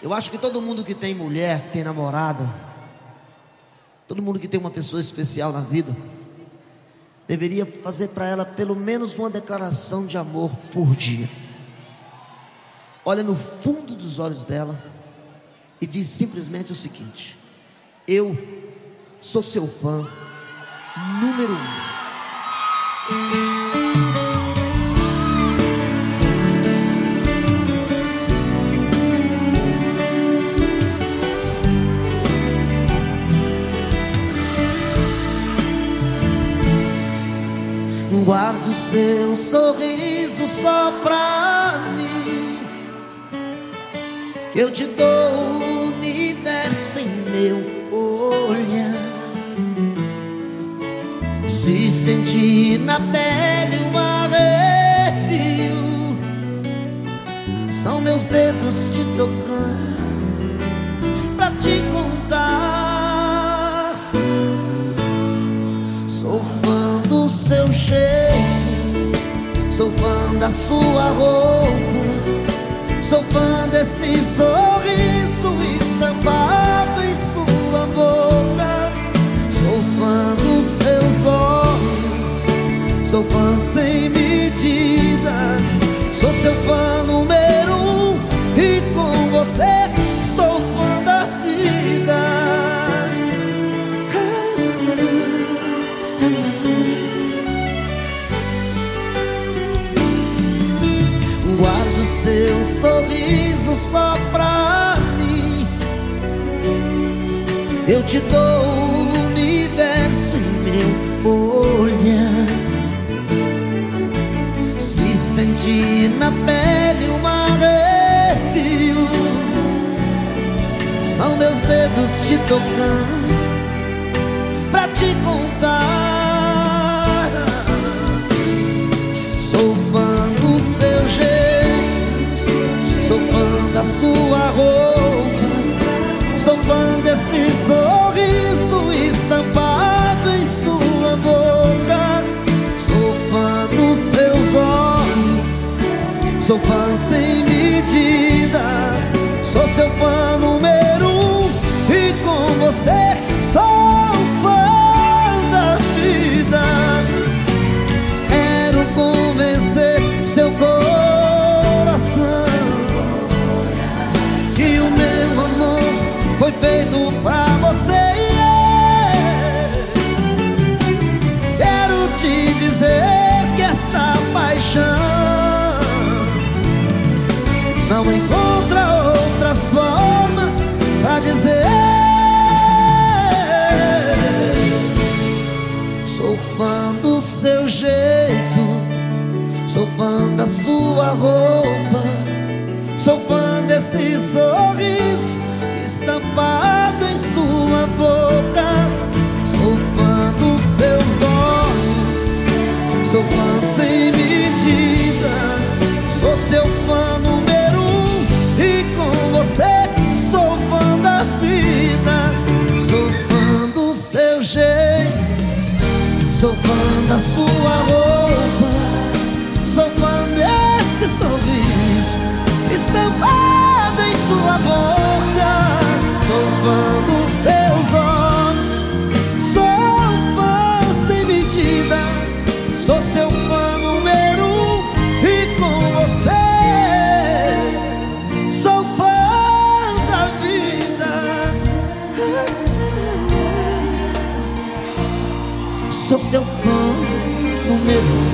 Eu acho que todo mundo que tem mulher, que tem namorada, todo mundo que tem uma pessoa especial na vida, deveria fazer para ela pelo menos uma declaração de amor por dia. Olha no fundo dos olhos dela e diz simplesmente o seguinte: Eu sou seu fã número um. Guardo seu sorriso só pra mim. Que eu te dou o universo em meu olhar. Se sentir na pele um arrepio, são meus dedos te tocando Sou fã da sua roupa, sou fã desse sorriso estampado em sua boca. Sou fã dos seus olhos, sou fã sem sorriso só pra mim. Eu te dou o universo em meu olhar. Se sentir na pele um arrepio, são meus dedos te tocando sou fã sem medida, sou seu fã número um e com você sou fã da vida. Quero convencer seu coração que o meu amor foi feito pra você. Encontra outras formas pra dizer. Sou fã do seu jeito, sou fã da sua roupa, sou fã desse sorriso estampado em sua boca. Sou fã da sua roupa, sou fã desse sorriso estampado em sua boca. Sou fã Sou seu fã número um.